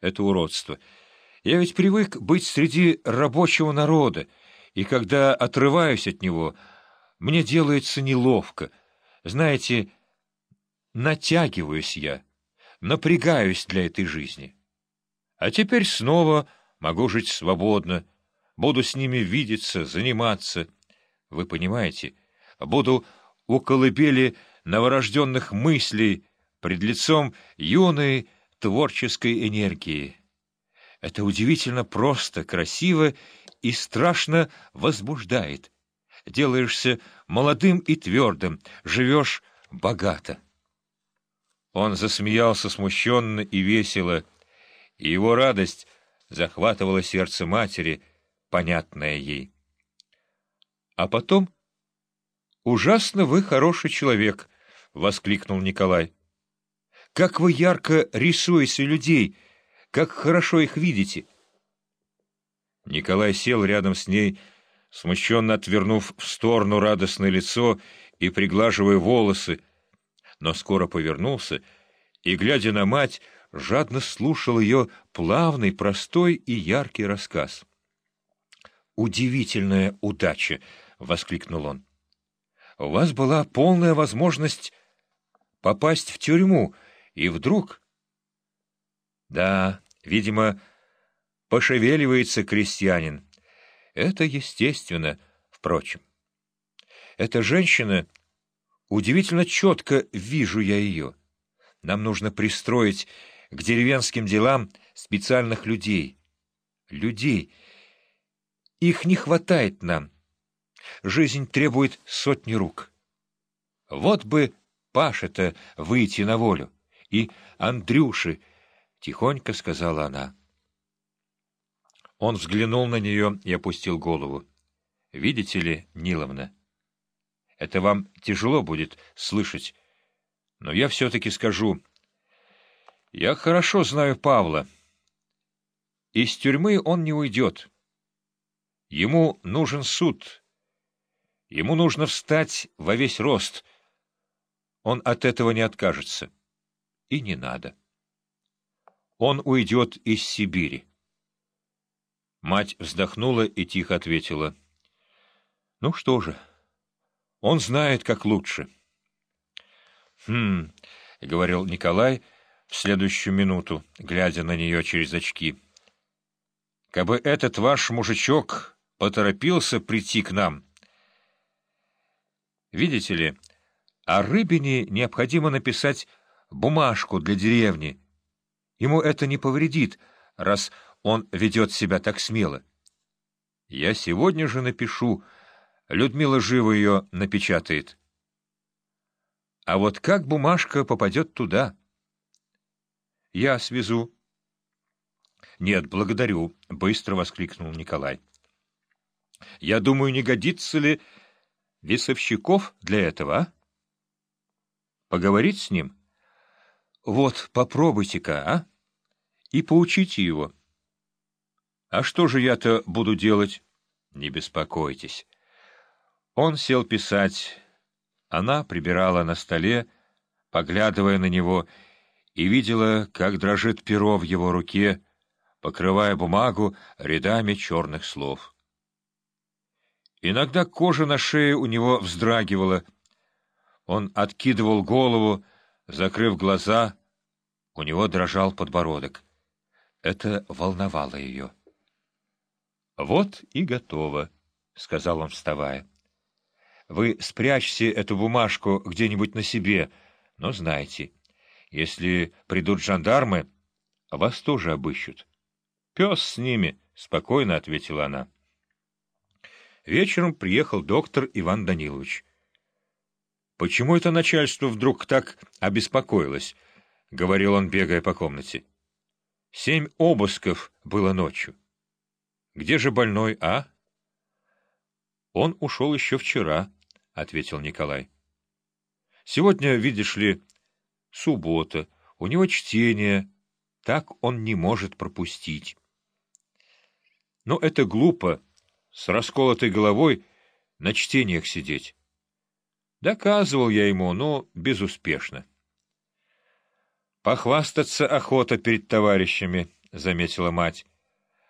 это уродство. Я ведь привык быть среди рабочего народа, и когда отрываюсь от него, мне делается неловко. Знаете, натягиваюсь я, напрягаюсь для этой жизни. А теперь снова могу жить свободно, буду с ними видеться, заниматься. Вы понимаете, буду у колыбели новорожденных мыслей пред лицом юной творческой энергии. Это удивительно просто, красиво и страшно возбуждает. Делаешься молодым и твердым, живешь богато. Он засмеялся смущенно и весело, и его радость захватывала сердце матери, понятное ей. А потом «Ужасно вы хороший человек!» — воскликнул Николай. «Как вы ярко рисуете людей! Как хорошо их видите!» Николай сел рядом с ней, смущенно отвернув в сторону радостное лицо и приглаживая волосы, но скоро повернулся и, глядя на мать, жадно слушал ее плавный, простой и яркий рассказ. «Удивительная удача!» — воскликнул он у вас была полная возможность попасть в тюрьму, и вдруг... Да, видимо, пошевеливается крестьянин. Это естественно, впрочем. Эта женщина... Удивительно четко вижу я ее. Нам нужно пристроить к деревенским делам специальных людей. Людей. Их не хватает нам. Жизнь требует сотни рук. Вот бы Паше-то выйти на волю. И Андрюши, — тихонько сказала она. Он взглянул на нее и опустил голову. — Видите ли, Ниловна, это вам тяжело будет слышать, но я все-таки скажу. Я хорошо знаю Павла. Из тюрьмы он не уйдет. Ему нужен суд — Ему нужно встать во весь рост. Он от этого не откажется. И не надо. Он уйдет из Сибири. Мать вздохнула и тихо ответила. — Ну что же, он знает, как лучше. — Хм, — говорил Николай в следующую минуту, глядя на нее через очки. — Кабы этот ваш мужичок поторопился прийти к нам... Видите ли, о Рыбине необходимо написать бумажку для деревни. Ему это не повредит, раз он ведет себя так смело. Я сегодня же напишу. Людмила живо ее напечатает. А вот как бумажка попадет туда? Я свезу. Нет, благодарю, — быстро воскликнул Николай. Я думаю, не годится ли весовщиков для этого, а? Поговорить с ним? Вот, попробуйте-ка, а? И поучите его. А что же я-то буду делать? Не беспокойтесь. Он сел писать. Она прибирала на столе, поглядывая на него, и видела, как дрожит перо в его руке, покрывая бумагу рядами черных слов. Иногда кожа на шее у него вздрагивала. Он откидывал голову, закрыв глаза. У него дрожал подбородок. Это волновало ее. «Вот и готово», — сказал он, вставая. «Вы спрячьте эту бумажку где-нибудь на себе, но знайте, если придут жандармы, вас тоже обыщут». «Пес с ними», — спокойно ответила она. Вечером приехал доктор Иван Данилович. «Почему это начальство вдруг так обеспокоилось?» — говорил он, бегая по комнате. «Семь обысков было ночью. Где же больной, а?» «Он ушел еще вчера», — ответил Николай. «Сегодня, видишь ли, суббота, у него чтение, так он не может пропустить». «Но это глупо», с расколотой головой на чтениях сидеть. Доказывал я ему, но безуспешно. Похвастаться охота перед товарищами, — заметила мать.